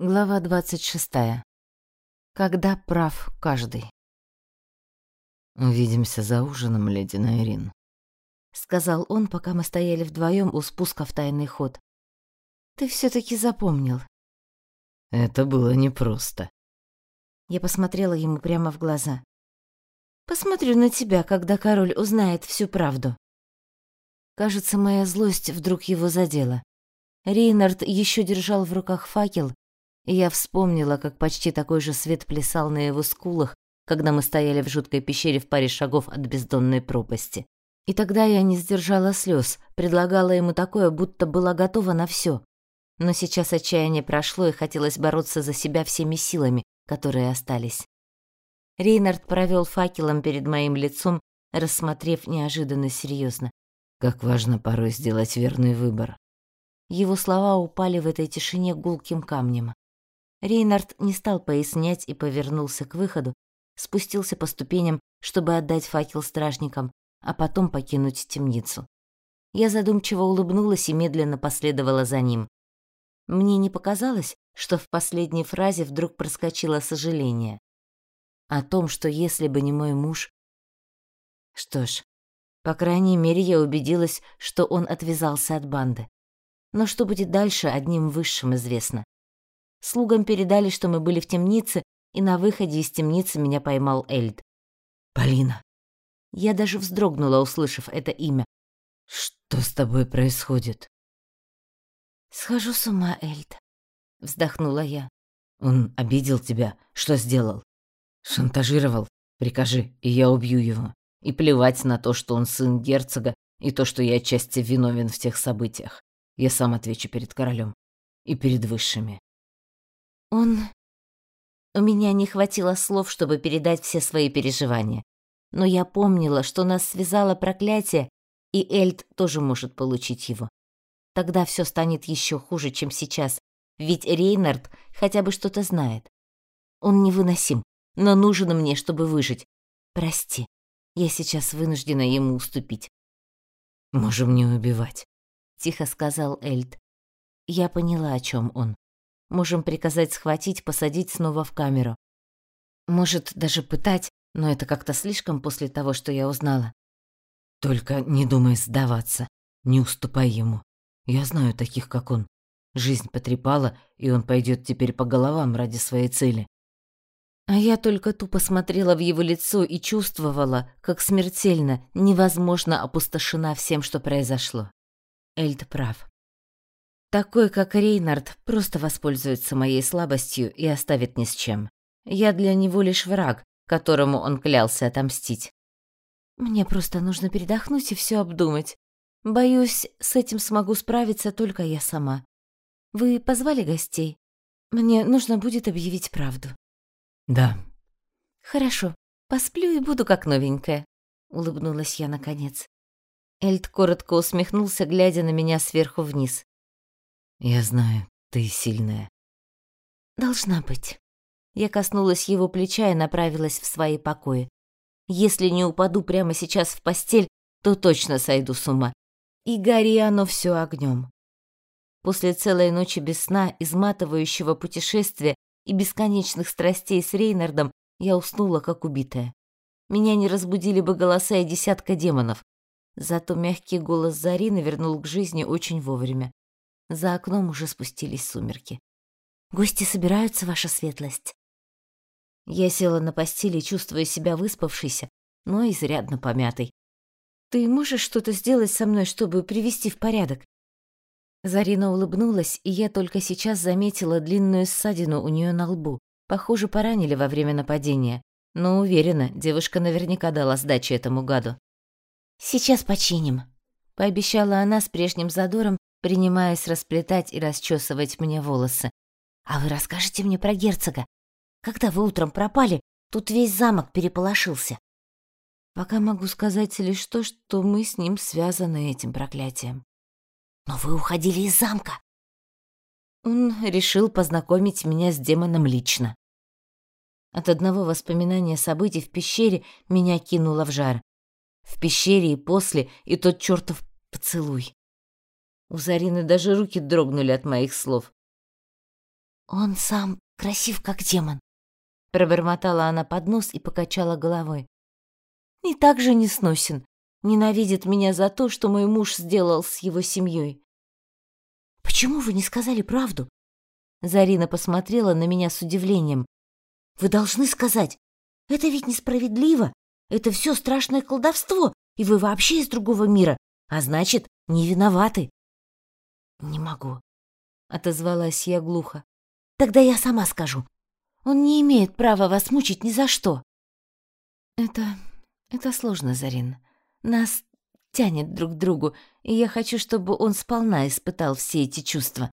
Глава 26. Когда прав каждый. «Увидимся за ужином, леди Найрин», — сказал он, пока мы стояли вдвоем у спуска в тайный ход. «Ты все таки запомнил». «Это было непросто». Я посмотрела ему прямо в глаза. «Посмотрю на тебя, когда король узнает всю правду». Кажется, моя злость вдруг его задела. Рейнард еще держал в руках факел, и я вспомнила, как почти такой же свет плясал на его скулах, когда мы стояли в жуткой пещере в паре шагов от бездонной пропасти. И тогда я не сдержала слез, предлагала ему такое, будто была готова на все. Но сейчас отчаяние прошло, и хотелось бороться за себя всеми силами, которые остались. Рейнард провел факелом перед моим лицом, рассмотрев неожиданно серьезно. «Как важно порой сделать верный выбор». Его слова упали в этой тишине гулким камнем. Рейнард не стал пояснять и повернулся к выходу, спустился по ступеням, чтобы отдать факел стражникам, а потом покинуть темницу. Я задумчиво улыбнулась и медленно последовала за ним. Мне не показалось, что в последней фразе вдруг проскочило сожаление. О том, что если бы не мой муж... Что ж, по крайней мере, я убедилась, что он отвязался от банды. Но что будет дальше, одним высшим известно. Слугам передали, что мы были в темнице, и на выходе из темницы меня поймал Эльд. «Полина!» Я даже вздрогнула, услышав это имя. «Что с тобой происходит?» «Схожу с ума, Эльд», — вздохнула я. «Он обидел тебя? Что сделал?» «Шантажировал? Прикажи, и я убью его. И плевать на то, что он сын герцога, и то, что я отчасти виновен в тех событиях. Я сам отвечу перед королем и перед высшими. Он... У меня не хватило слов, чтобы передать все свои переживания. Но я помнила, что нас связало проклятие, и Эльд тоже может получить его. Тогда все станет еще хуже, чем сейчас, ведь Рейнард хотя бы что-то знает. Он невыносим, но нужен мне, чтобы выжить. Прости, я сейчас вынуждена ему уступить. «Можем не убивать», — тихо сказал Эльд. Я поняла, о чем он. Можем приказать схватить, посадить снова в камеру. Может, даже пытать, но это как-то слишком после того, что я узнала. Только не думай сдаваться, не уступай ему. Я знаю таких, как он. Жизнь потрепала, и он пойдет теперь по головам ради своей цели. А я только тупо смотрела в его лицо и чувствовала, как смертельно, невозможно опустошена всем, что произошло. Эльд прав. Такой, как Рейнард, просто воспользуется моей слабостью и оставит ни с чем. Я для него лишь враг, которому он клялся отомстить. Мне просто нужно передохнуть и все обдумать. Боюсь, с этим смогу справиться только я сама. Вы позвали гостей? Мне нужно будет объявить правду. Да. Хорошо. Посплю и буду как новенькая, улыбнулась я наконец. Эльд коротко усмехнулся, глядя на меня сверху вниз. Я знаю, ты сильная. Должна быть. Я коснулась его плеча и направилась в свои покои. Если не упаду прямо сейчас в постель, то точно сойду с ума. И гори оно все огнем. После целой ночи без сна, изматывающего путешествия и бесконечных страстей с Рейнардом, я уснула как убитая. Меня не разбудили бы голоса и десятка демонов. Зато мягкий голос Зарины вернул к жизни очень вовремя. За окном уже спустились сумерки. «Гости собираются, ваша светлость?» Я села на постели, чувствуя себя выспавшейся, но изрядно помятой. «Ты можешь что-то сделать со мной, чтобы привести в порядок?» Зарина улыбнулась, и я только сейчас заметила длинную ссадину у нее на лбу. Похоже, поранили во время нападения. Но уверена, девушка наверняка дала сдачи этому гаду. «Сейчас починим», — пообещала она с прежним задором, принимаясь расплетать и расчесывать мне волосы. «А вы расскажете мне про герцога? Когда вы утром пропали, тут весь замок переполошился». Пока могу сказать лишь то, что мы с ним связаны этим проклятием. «Но вы уходили из замка!» Он решил познакомить меня с демоном лично. От одного воспоминания событий в пещере меня кинуло в жар. В пещере и после, и тот чертов поцелуй. У Зарины даже руки дрогнули от моих слов. Он сам красив, как демон. Пробормотала она под нос и покачала головой. И так же не сносен. Ненавидит меня за то, что мой муж сделал с его семьей. Почему вы не сказали правду? Зарина посмотрела на меня с удивлением. Вы должны сказать. Это ведь несправедливо. Это все страшное колдовство, и вы вообще из другого мира, а значит, не виноваты. Не могу, отозвалась я глухо. Тогда я сама скажу. Он не имеет права вас мучить ни за что. Это это сложно, Зарин. Нас тянет друг к другу, и я хочу, чтобы он сполна испытал все эти чувства.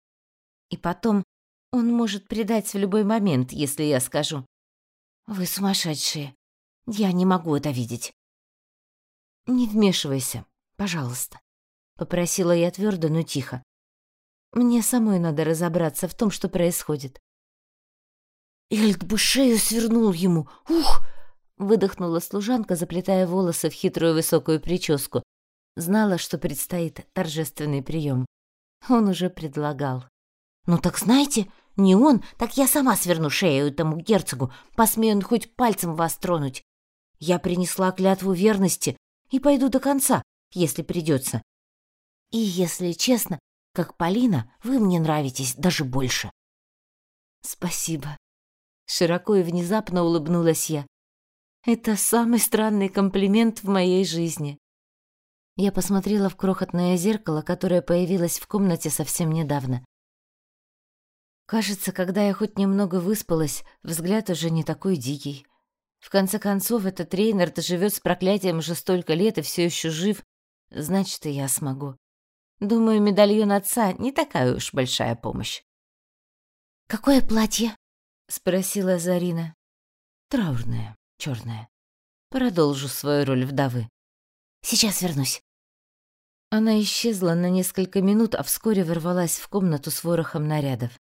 И потом он может предать в любой момент, если я скажу. Вы сумасшедшие. Я не могу это видеть. Не вмешивайся, пожалуйста, попросила я твердо, но тихо. Мне самой надо разобраться в том, что происходит. Эльд бы шею свернул ему. Ух! Выдохнула служанка, заплетая волосы в хитрую высокую прическу. Знала, что предстоит торжественный прием. Он уже предлагал. «Ну так знаете, не он, так я сама сверну шею этому герцогу, посмею он хоть пальцем вас тронуть. Я принесла клятву верности и пойду до конца, если придется. И, если честно, как Полина, вы мне нравитесь даже больше». «Спасибо». Широко и внезапно улыбнулась я. Это самый странный комплимент в моей жизни. Я посмотрела в крохотное зеркало, которое появилось в комнате совсем недавно. Кажется, когда я хоть немного выспалась, взгляд уже не такой дикий. В конце концов, этот Рейнард живет с проклятием уже столько лет и все еще жив, значит, и я смогу. Думаю, медальон отца не такая уж большая помощь. «Какое платье?» — спросила Зарина. «Траурное», черная. Продолжу свою роль вдовы. Сейчас вернусь. Она исчезла на несколько минут, а вскоре ворвалась в комнату с ворохом нарядов.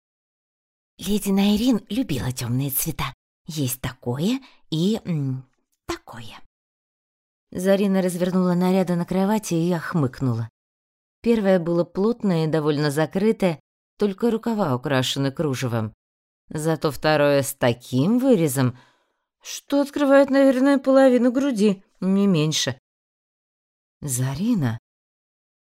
Леди Найрин любила темные цвета. Есть такое и м, такое. Зарина развернула наряды на кровати, и я хмыкнула. Первое было плотное и довольно закрытое, только рукава украшены кружевом. Зато второе с таким вырезом, что открывает, наверное, половину груди, не меньше. Зарина?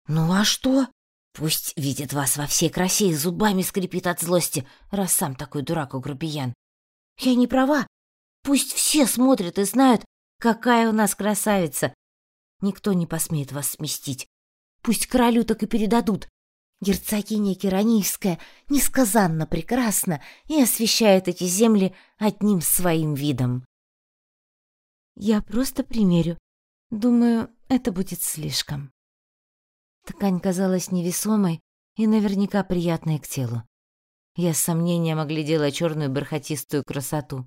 Ну а что? Пусть видит вас во всей красе и зубами скрипит от злости, раз сам такой дурак и грубиян. Я не права. Пусть все смотрят и знают, какая у нас красавица. Никто не посмеет вас сместить. Пусть королю так и передадут. Герцогиня Керанийская несказанно прекрасна и освещает эти земли одним своим видом. Я просто примерю. Думаю, это будет слишком. Ткань казалась невесомой и наверняка приятной к телу. Я с сомнением оглядела черную бархатистую красоту.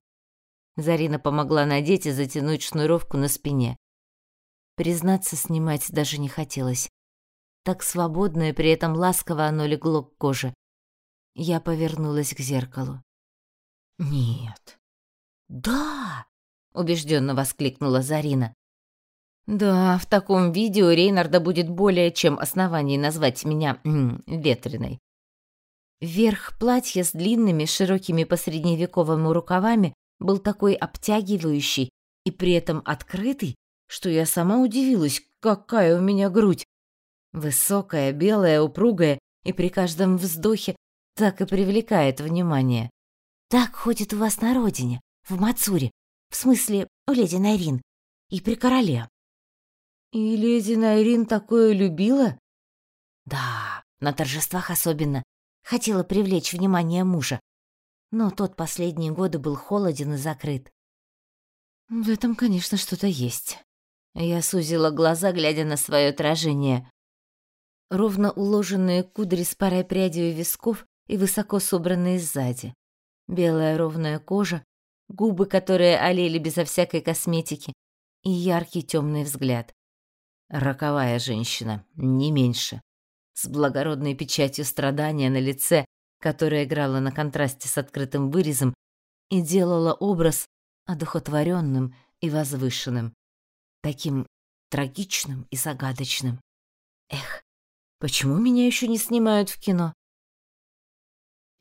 Зарина помогла надеть и затянуть шнуровку на спине. Признаться, снимать даже не хотелось. Так свободно и при этом ласково оно легло к коже. Я повернулась к зеркалу. Нет. Да, убежденно воскликнула Зарина. Да, в таком виде у Рейнарда будет более чем оснований назвать меня м, ветреной. Верх платья с длинными, широкими по средневековому рукавами был такой обтягивающий и при этом открытый, что я сама удивилась, какая у меня грудь. Высокая, белая, упругая, и при каждом вздохе так и привлекает внимание. Так ходит у вас на родине, в Мацуре, в смысле, у леди Найрин. И при короле. И леди Найрин такое любила? Да, на торжествах особенно. Хотела привлечь внимание мужа. Но тот последние годы был холоден и закрыт. В этом, конечно, что-то есть. Я сузила глаза, глядя на свое отражение. Ровно уложенные кудри с парой прядей у висков и высоко собранные сзади. Белая ровная кожа, губы, которые олели безо всякой косметики, и яркий темный взгляд. Роковая женщина, не меньше, с благородной печатью страдания на лице, которая играла на контрасте с открытым вырезом и делала образ одухотворенным и возвышенным, таким трагичным и загадочным. Эх, почему меня еще не снимают в кино?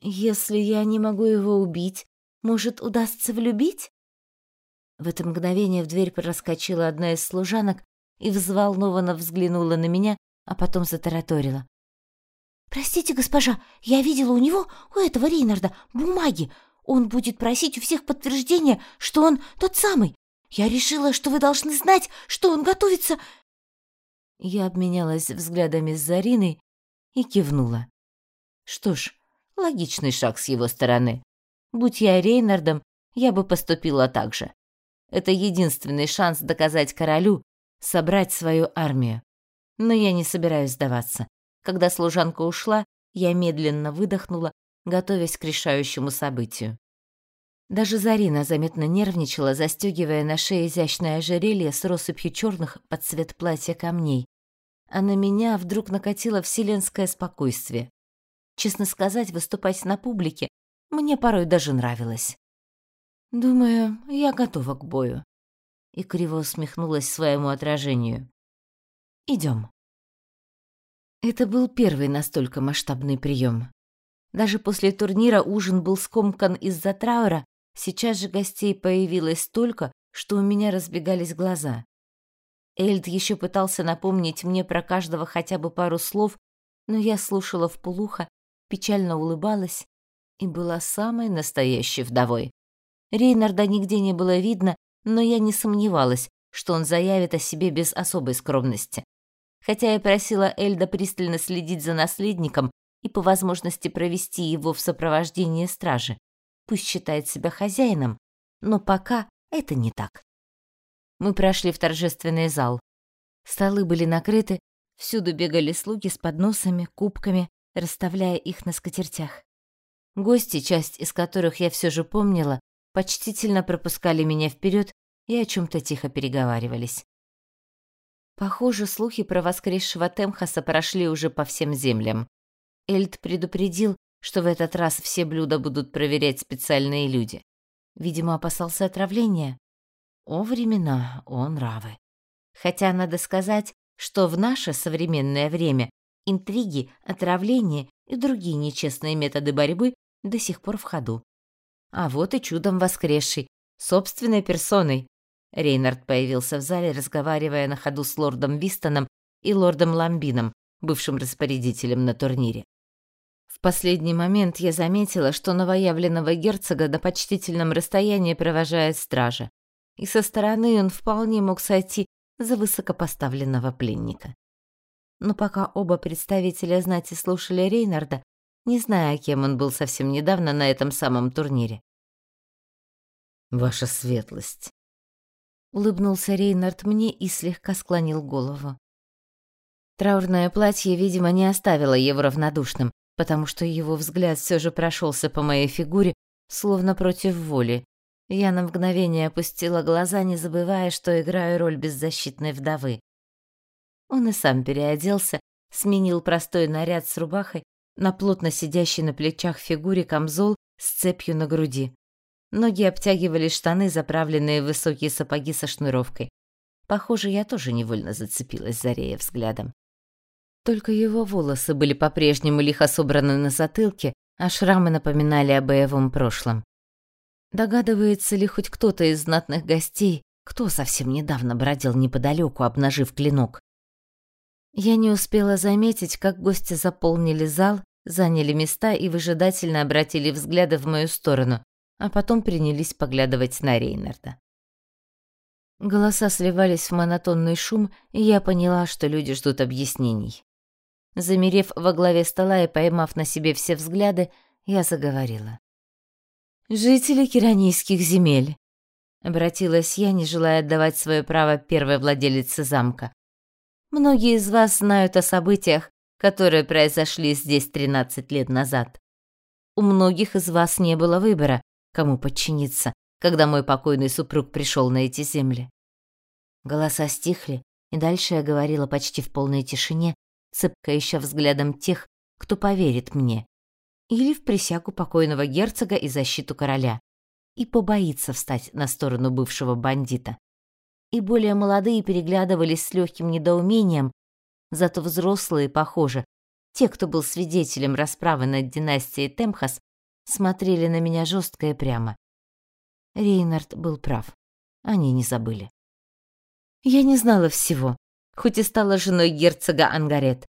Если я не могу его убить, может, удастся влюбить? В это мгновение в дверь проскочила одна из служанок и взволнованно взглянула на меня, а потом затараторила. «Простите, госпожа, я видела у него, у этого Рейнарда, бумаги. Он будет просить у всех подтверждения, что он тот самый. Я решила, что вы должны знать, что он готовится...» Я обменялась взглядами с Зариной и кивнула. Что ж, логичный шаг с его стороны. Будь я Рейнардом, я бы поступила так же. Это единственный шанс доказать королю, собрать свою армию. Но я не собираюсь сдаваться. Когда служанка ушла, я медленно выдохнула, готовясь к решающему событию. Даже Зарина заметно нервничала, застегивая на шее изящное ожерелье с россыпью черных под цвет платья камней. А на меня вдруг накатило вселенское спокойствие. Честно сказать, выступать на публике мне порой даже нравилось. Думаю, я готова к бою. И криво усмехнулась своему отражению. Идем. Это был первый настолько масштабный прием. Даже после турнира ужин был скомкан из-за траура, сейчас же гостей появилось столько, что у меня разбегались глаза. Эльд еще пытался напомнить мне про каждого хотя бы пару слов, но я слушала вполуха, печально улыбалась и была самой настоящей вдовой. Рейнарда нигде не было видно, но я не сомневалась, что он заявит о себе без особой скромности. Хотя я просила Эльда пристально следить за наследником и по возможности провести его в сопровождении стражи. Пусть считает себя хозяином, но пока это не так. Мы прошли в торжественный зал. Столы были накрыты, всюду бегали слуги с подносами, кубками, расставляя их на скатертях. Гости, часть из которых я все же помнила, почтительно пропускали меня вперед и о чем то тихо переговаривались. Похоже, слухи про воскресшего Темхаса прошли уже по всем землям. Эльд предупредил, что в этот раз все блюда будут проверять специальные люди. Видимо, опасался отравления. О времена, о нравы. Хотя надо сказать, что в наше современное время интриги, отравление и другие нечестные методы борьбы до сих пор в ходу. А вот и чудом воскресший, собственной персоной. Рейнард появился в зале, разговаривая на ходу с лордом Вистоном и лордом Ламбином, бывшим распорядителем на турнире. В последний момент я заметила, что новоявленного герцога на почтительном расстоянии провожает стража, и со стороны он вполне мог сойти за высокопоставленного пленника. Но пока оба представителя знати слушали Рейнарда, не зная, кем он был совсем недавно на этом самом турнире. «Ваша светлость», — улыбнулся Рейнард мне и слегка склонил голову. Траурное платье, видимо, не оставило его равнодушным, потому что его взгляд все же прошелся по моей фигуре, словно против воли. Я на мгновение опустила глаза, не забывая, что играю роль беззащитной вдовы. Он и сам переоделся, сменил простой наряд с рубахой на плотно сидящей на плечах фигуре камзол с цепью на груди. Ноги обтягивали штаны, заправленные в высокие сапоги со шнуровкой. Похоже, я тоже невольно зацепилась за Рея взглядом. Только его волосы были по-прежнему лихо собраны на затылке, а шрамы напоминали о боевом прошлом. Догадывается ли хоть кто-то из знатных гостей, кто совсем недавно бродил неподалеку, обнажив клинок? Я не успела заметить, как гости заполнили зал, заняли места и выжидательно обратили взгляды в мою сторону, а потом принялись поглядывать на Рейнарда. Голоса сливались в монотонный шум, и я поняла, что люди ждут объяснений. Замерев во главе стола и поймав на себе все взгляды, я заговорила. «Жители киранийских земель», — обратилась я, не желая отдавать свое право первой владелице замка. Многие из вас знают о событиях, которые произошли здесь 13 лет назад. У многих из вас не было выбора, кому подчиниться, когда мой покойный супруг пришел на эти земли. Голоса стихли, и дальше я говорила почти в полной тишине, цепко ища взглядом тех, кто поверит мне, или в присягу покойного герцога и защиту короля, и побоится встать на сторону бывшего бандита и более молодые переглядывались с легким недоумением, зато взрослые, похоже, те, кто был свидетелем расправы над династией Темхас, смотрели на меня жестко и прямо. Рейнард был прав. Они не забыли. Я не знала всего, хоть и стала женой герцога Ангарет,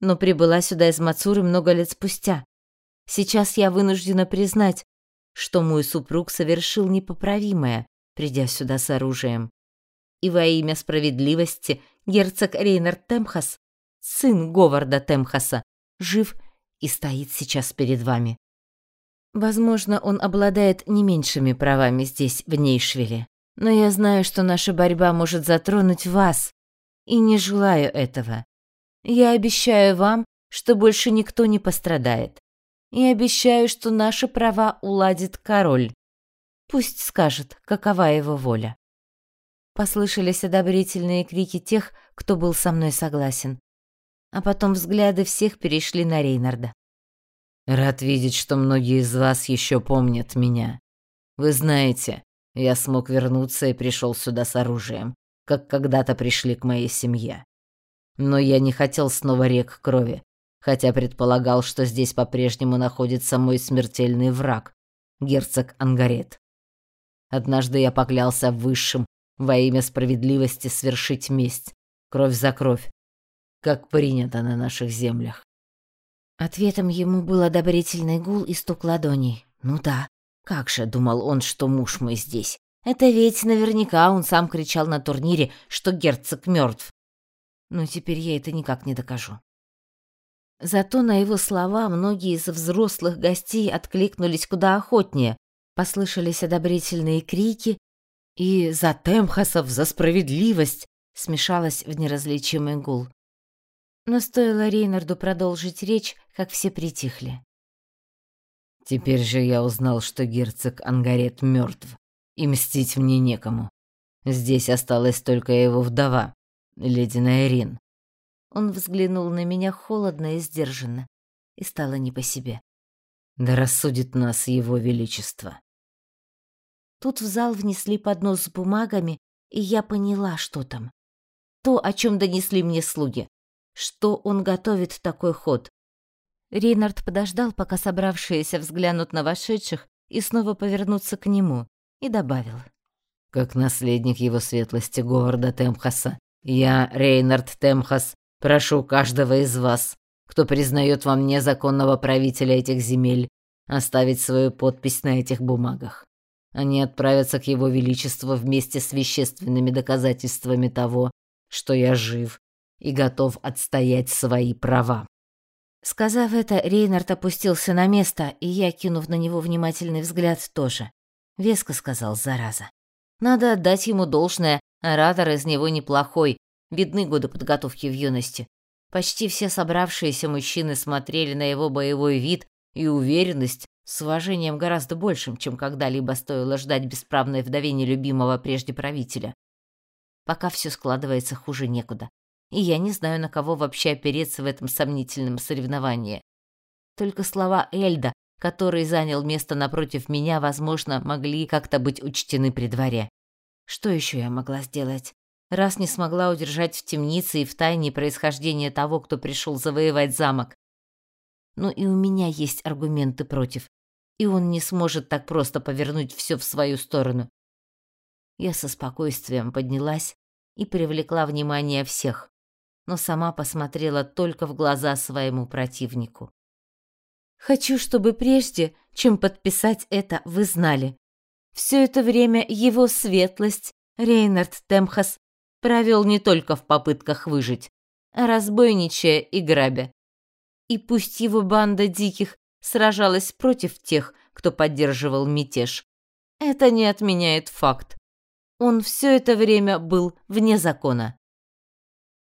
но прибыла сюда из Мацуры много лет спустя. Сейчас я вынуждена признать, что мой супруг совершил непоправимое, придя сюда с оружием. И во имя справедливости герцог Рейнард Темхас, сын Говарда Темхаса, жив и стоит сейчас перед вами. Возможно, он обладает не меньшими правами здесь, в Нейшвилле. Но я знаю, что наша борьба может затронуть вас, и не желаю этого. Я обещаю вам, что больше никто не пострадает. И обещаю, что наши права уладит король. Пусть скажет, какова его воля. Послышались одобрительные крики тех, кто был со мной согласен. А потом взгляды всех перешли на Рейнарда. Рад видеть, что многие из вас еще помнят меня. Вы знаете, я смог вернуться и пришел сюда с оружием, как когда-то пришли к моей семье. Но я не хотел снова рек крови, хотя предполагал, что здесь по-прежнему находится мой смертельный враг, герцог Ангарет. Однажды я поклялся высшим во имя справедливости свершить месть, кровь за кровь, как принято на наших землях. Ответом ему был одобрительный гул и стук ладоней. «Ну да, как же, думал он, что муж мой здесь. Это ведь наверняка он сам кричал на турнире, что герцог мертв. Но теперь я это никак не докажу». Зато на его слова многие из взрослых гостей откликнулись куда охотнее. Послышались одобрительные крики, и «За Темхасов, за справедливость!» смешалось в неразличимый гул. Но стоило Рейнарду продолжить речь, как все притихли. Теперь же я узнал, что герцог Ангарет мертв, и мстить мне некому. Здесь осталась только его вдова, леди Найрин. Он взглянул на меня холодно и сдержанно, и стало не по себе. Да рассудит нас его величество. Тут в зал внесли поднос с бумагами, и я поняла, что там. То, о чем донесли мне слуги что он готовит такой ход. Рейнард подождал, пока собравшиеся взглянут на вошедших и снова повернуться к нему, и добавил. «Как наследник его светлости Говарда Темхаса, я, Рейнард Темхас, прошу каждого из вас, кто признает вам незаконного правителя этих земель, оставить свою подпись на этих бумагах. Они отправятся к его величеству вместе с вещественными доказательствами того, что я жив и готов отстоять свои права. Сказав это, Рейнард опустился на место, и я, кинув на него внимательный взгляд, тоже. Веско сказал, зараза. Надо отдать ему должное, оратор из него неплохой, видны годы подготовки в юности. Почти все собравшиеся мужчины смотрели на его боевой вид и уверенность с уважением гораздо большим, чем когда-либо стоило ждать бесправной вдове нелюбимого прежде правителя. Пока все складывается хуже некуда и я не знаю, на кого вообще опереться в этом сомнительном соревновании. Только слова Эльда, который занял место напротив меня, возможно, могли как-то быть учтены при дворе. Что еще я могла сделать? Раз не смогла удержать в темнице и в тайне происхождение того, кто пришел завоевать замок. Но и у меня есть аргументы против, и он не сможет так просто повернуть все в свою сторону. Я со спокойствием поднялась и привлекла внимание всех но сама посмотрела только в глаза своему противнику. Хочу, чтобы прежде, чем подписать это, вы знали. Все это время его светлость, Рейнард Темхас, провел не только в попытках выжить, а разбойничая и грабя. И пусть его банда диких сражалась против тех, кто поддерживал мятеж, это не отменяет факт. Он все это время был вне закона.